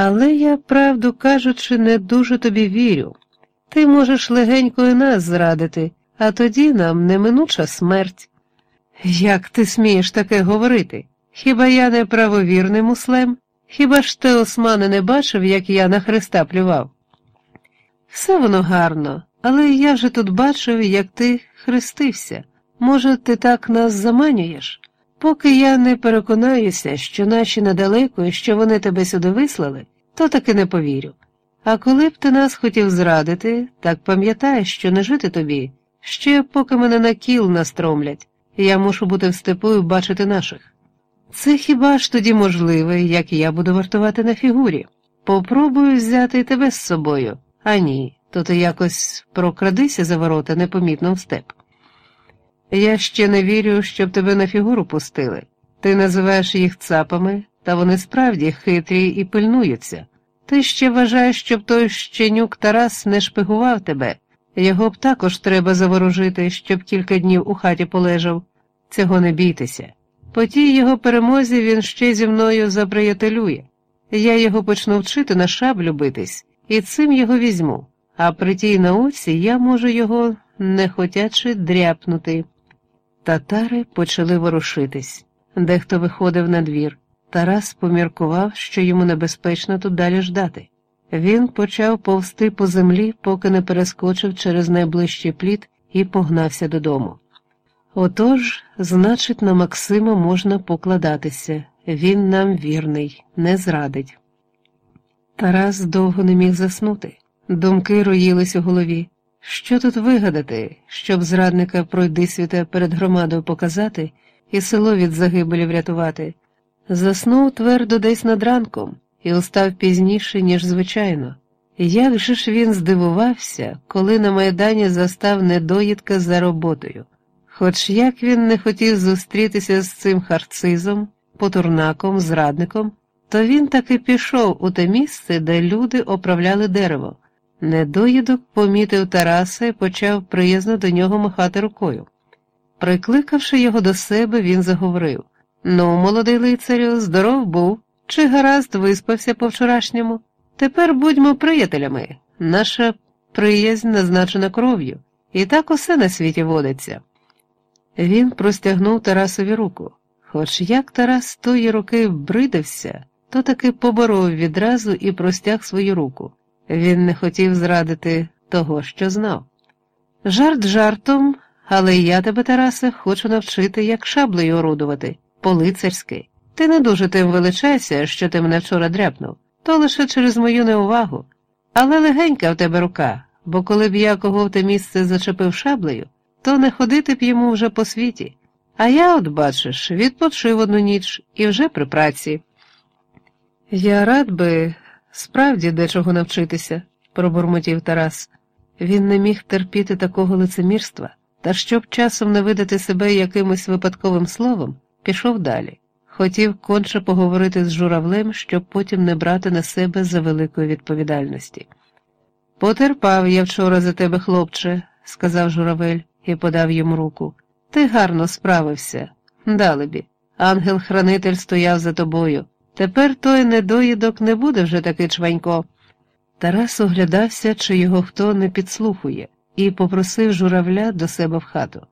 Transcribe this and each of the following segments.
Але я, правду кажучи, не дуже тобі вірю. Ти можеш легенько і нас зрадити, а тоді нам неминуча смерть. Як ти смієш таке говорити? Хіба я не правовірний муслем? Хіба ж ти, Османе, не бачив, як я на Христа плював? Все воно гарно, але я же тут бачив, як ти хрестився. Може, ти так нас заманюєш? Поки я не переконаюся, що наші недалеко і що вони тебе сюди вислали, то таки не повірю. А коли б ти нас хотів зрадити, так пам'ятай, що не жити тобі, ще поки мене на кіл настромлять, я мушу бути в степу і бачити наших. Це хіба ж тоді можливе, як я буду вартувати на фігурі? Попробую взяти тебе з собою, а ні, то ти якось прокрадися за ворота непомітно в степ. Я ще не вірю, щоб тебе на фігуру пустили. Ти називаєш їх цапами, та вони справді хитрі і пильнуються. Ти ще вважаєш, щоб той щенюк Тарас не шпигував тебе, його б також треба заворожити, щоб кілька днів у хаті полежав. Цього не бійтеся. По тій його перемозі він ще зі мною заприятелює. Я його почну вчити на шаблю битись, і цим його візьму, а при тій науці я можу його нехотячи дряпнути. Татари почали ворушитись. Дехто виходив на двір. Тарас поміркував, що йому небезпечно тут далі ждати. Він почав повсти по землі, поки не перескочив через найближчий пліт і погнався додому. Отож, значить, на Максима можна покладатися, він нам вірний, не зрадить. Тарас довго не міг заснути. Думки роїлись у голові. Що тут вигадати, щоб зрадника пройди світа перед громадою показати і село від загибелі врятувати? Заснув твердо десь над ранком і устав пізніше, ніж звичайно. Як же ж він здивувався, коли на майдані застав недоїдка за роботою. Хоч як він не хотів зустрітися з цим харцизом, потурнаком, зрадником, то він таки пішов у те місце, де люди оправляли дерево. Недоїдок помітив Тараса і почав приязно до нього махати рукою. Прикликавши його до себе, він заговорив Ну, молодий лицарю, здоров був, чи гаразд виспався по вчорашньому? Тепер будьмо приятелями. Наша приязнь назначена кров'ю, і так усе на світі водиться. Він простягнув Тарасові руку. Хоч як Тарас тої руки вбридився, то таки поборов відразу і простяг свою руку. Він не хотів зрадити того, що знав. Жарт жартом, але я тебе, Тарасе, хочу навчити, як шаблею орудувати, по-лицарськи. Ти не дуже тим величайся, що ти мене вчора дряпнув, то лише через мою неувагу. Але легенька в тебе рука, бо коли б я кого в те місце зачепив шаблею, то не ходити б йому вже по світі. А я, от бачиш, відпочив одну ніч і вже при праці. Я рад би справді дечого навчитися, пробурмотів Тарас. Він не міг терпіти такого лицемірства, та щоб часом не видати себе якимось випадковим словом, пішов далі. Хотів конче поговорити з журавлем, щоб потім не брати на себе за великої відповідальності. Потерпав я вчора за тебе, хлопче, сказав журавель і подав йому руку. Ти гарно справився. Далебі. Ангел-хранитель стояв за тобою. Тепер той недоїдок не буде вже такий чванько. Тарас оглядався, чи його хто не підслухує, і попросив журавля до себе в хату.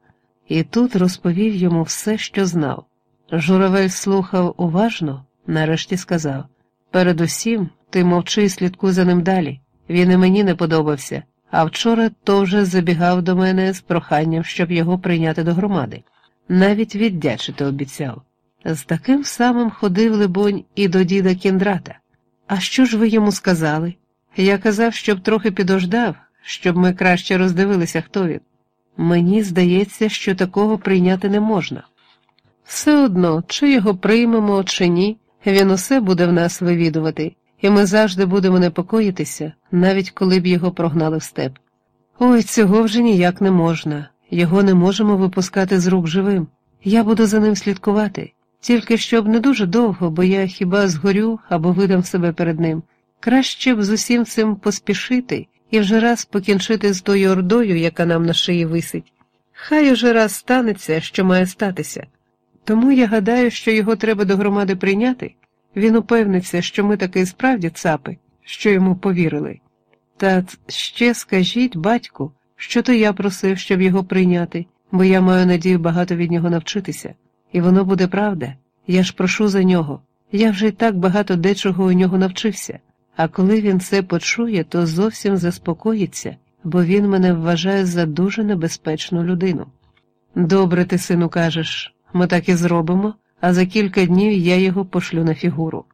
І тут розповів йому все, що знав. Журавель слухав уважно, нарешті сказав Передусім, ти мовчи і слідкуй за ним далі. Він і мені не подобався, а вчора то вже забігав до мене з проханням, щоб його прийняти до громади. Навіть віддячити обіцяв. З таким самим ходив, либонь, і до діда кіндрата. А що ж ви йому сказали? Я казав, щоб трохи підождав, щоб ми краще роздивилися, хто він. Мені здається, що такого прийняти не можна. Все одно, чи його приймемо, чи ні, він усе буде в нас вивідувати, і ми завжди будемо непокоїтися, навіть коли б його прогнали в степ. Ой, цього вже ніяк не можна, його не можемо випускати з рук живим. Я буду за ним слідкувати, тільки щоб не дуже довго, бо я хіба згорю або видам себе перед ним. Краще б з усім цим поспішити і вже раз покінчити з тою ордою, яка нам на шиї висить. Хай уже раз станеться, що має статися. Тому я гадаю, що його треба до громади прийняти. Він упевнився, що ми таки справді цапи, що йому повірили. Та ще скажіть, батьку, що то я просив, щоб його прийняти, бо я маю надію багато від нього навчитися. І воно буде правда. Я ж прошу за нього. Я вже й так багато дечого у нього навчився. А коли він це почує, то зовсім заспокоїться, бо він мене вважає за дуже небезпечну людину. Добре, ти, сину, кажеш, ми так і зробимо, а за кілька днів я його пошлю на фігуру.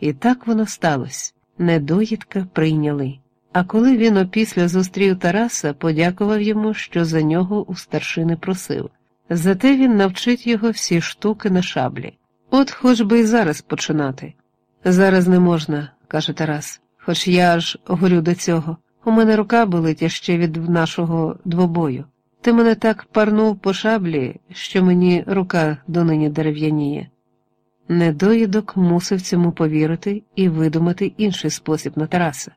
І так воно сталося. Недоїдка прийняли. А коли він опісля зустрів Тараса, подякував йому, що за нього у старшини просив. Зате він навчить його всі штуки на шаблі. От хоч би і зараз починати. Зараз не можна, каже Тарас, хоч я аж горю до цього. У мене рука болить ще від нашого двобою. Ти мене так парнув по шаблі, що мені рука донині дерев'яніє. Недоїдок мусив цьому повірити і видумати інший спосіб на Тараса.